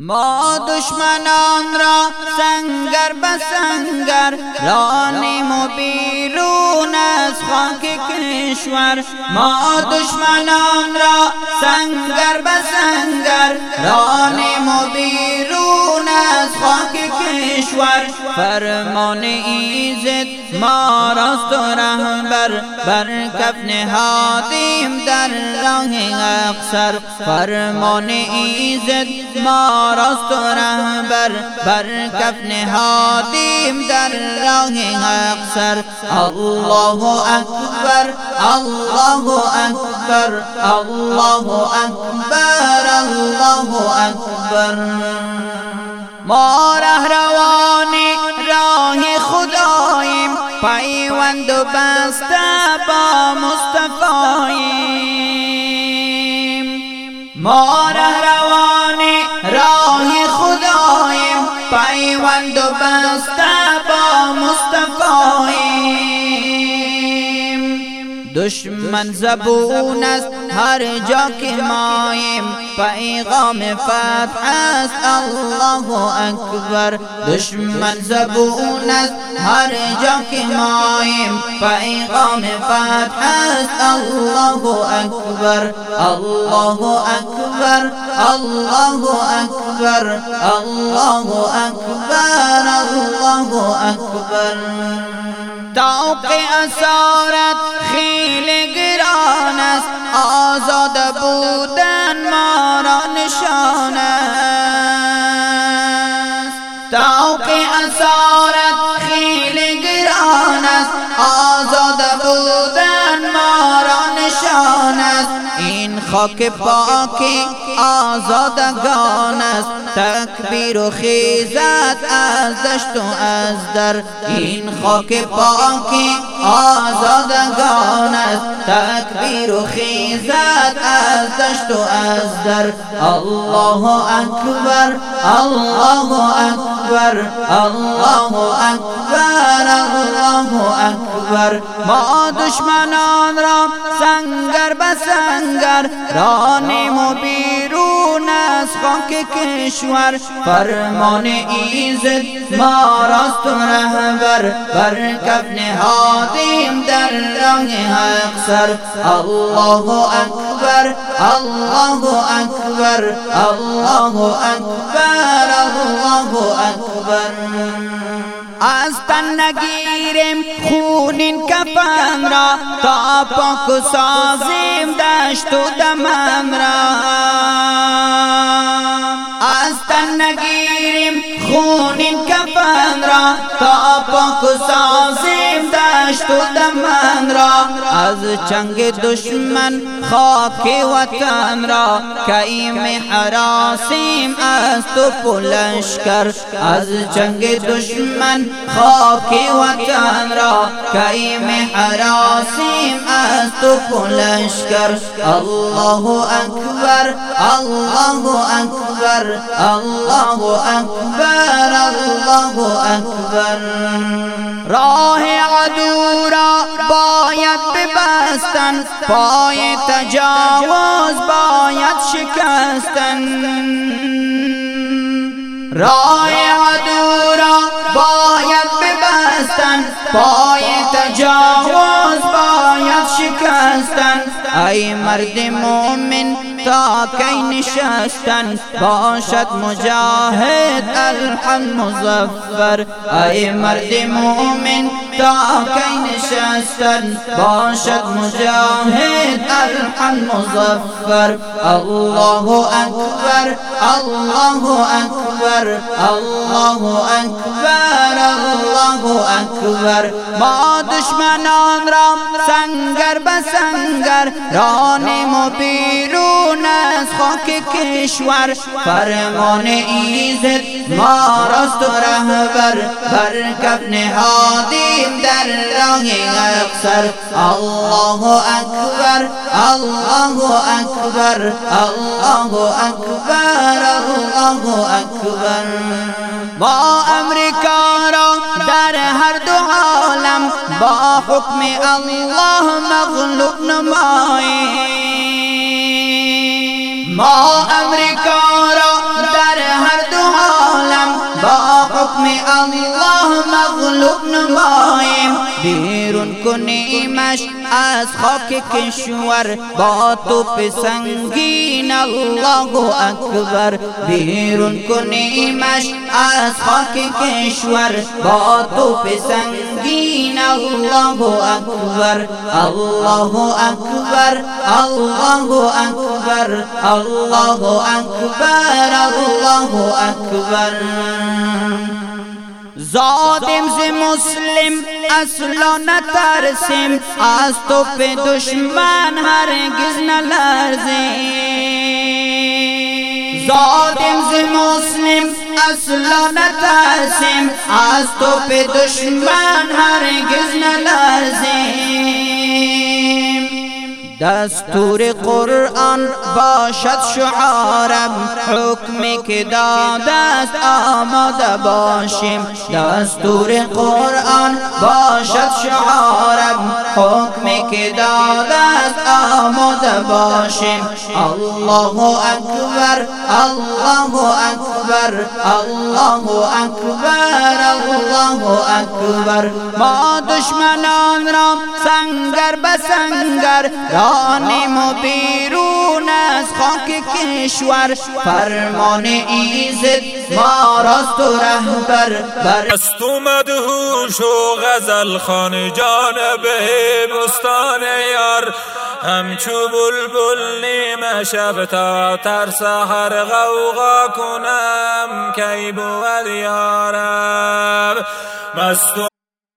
ما دشمنان را سنگر به سنگر رانیم و بیرون از خاک کشور. ما دشمنان را سنگر به فرمان ایزد ما راست و رهبر بر کف نهادیم در راه اقصر. فرمان ایزد ما راست و رهبر بر کف نهادیم در راه اقصر. الله اکبر الله اکبر الله اکبر الله اکبر. ما رهروان پیوند و بسته با مصطفاییم ما پیوند و بسته با مصطفاییم دشمن زبون است هر جا کی مائم پیغام فتح است الله اکبر. دشمن زبون است هر جا کی مائم پیغام فتح است الله اکبر. الله اکبر الله اکبر الله اکبر الله اکبر. تاؤ کے خاک پاکی آزادگان است. تکبیر و خیزت از دشت و از در. این خاک پاکی آزادگان تکبیر و خیزت از دشت و از در. الله اکبر الله اکبر الله اکبر الله اکبر. ما دشمنان را سنگر به سنگر رانیم و بیرون از خاک کشور. فرمان ایزد ما راست رهبر بر کف نهادیم در راه اقصر الله اکبر الله اکبر الله اکبر الله اکبر. از تن نگیریم خونین کفن را تا پاک سازیم دشت و دمن را. آستن گیریم خونین کفن را تا پا کسان از چنگ دشمن خاک وطن را کئیم حراسیم از تو پلشکر. از چنگ دشمن خاک وطن را کئیم حراسیم از تو پلشکر. الله اکبر الله اکبر الله اکبر الله اکبر. راه عدو را باید ببستن پای تجاوز باید شکستن. راه عدو را باید ببستن پای تجاوز باید شکستن. ای مرد مومن تا کی نشستن؟ باشد مجاهد الحمد مظفر ای مرد مومن تا کی نشستن باشد مجاهد الحمد مظفر. الله اکبر الله اکبر الله اکبر. الله اکبر ما دشمنان را سنگر به سنگر رانیم و بیرون از خاک کشور فرمان ایزد ما راست و رهبر بر کف نهادیم در راه اقصر الله اکبر الله اکبر الله اکبر الله اکبر با امریکا با حکم اللہ مغلوب نمائے۔ ما امریکہ را در ہر دو عالم با حکم اللہ مغلوب نمائے۔ بیرون کنیمش از خاک کشور، با توپ سنگین الله اکبر۔ بیرون کنیمش از خاک کشور، با توپ سنگین دین اللہ اکبر اللہ اکبر اللہ اکبر اللہ اکبر اللہ اکبر ظالم سے مسلم، اصل و نترسم. آستوں پہ دشمن ہر گز نہ لرزیں ظالم ز مسلم اصلا نتاسم آستو پہ دشمن ہر ہرگز نلازم دستور قرآن باشد شعارم حکمی که داده است آماده باشیم. دستور قرآن باشد شعارم حکمی که داده است آماده باشیم. الله اکبر الله اکبر الله اکبر الله اکبر. ما دشمنان را سنگر به سنگر رانیم و بیرون از خاک کشور فرمان ایزد ما راست و رهبر بر است مدهوش و غزل خان جانب بستان یار. همچو بلبل نیمه شب تا تر سحر غوغا کنم کی بود یارم مست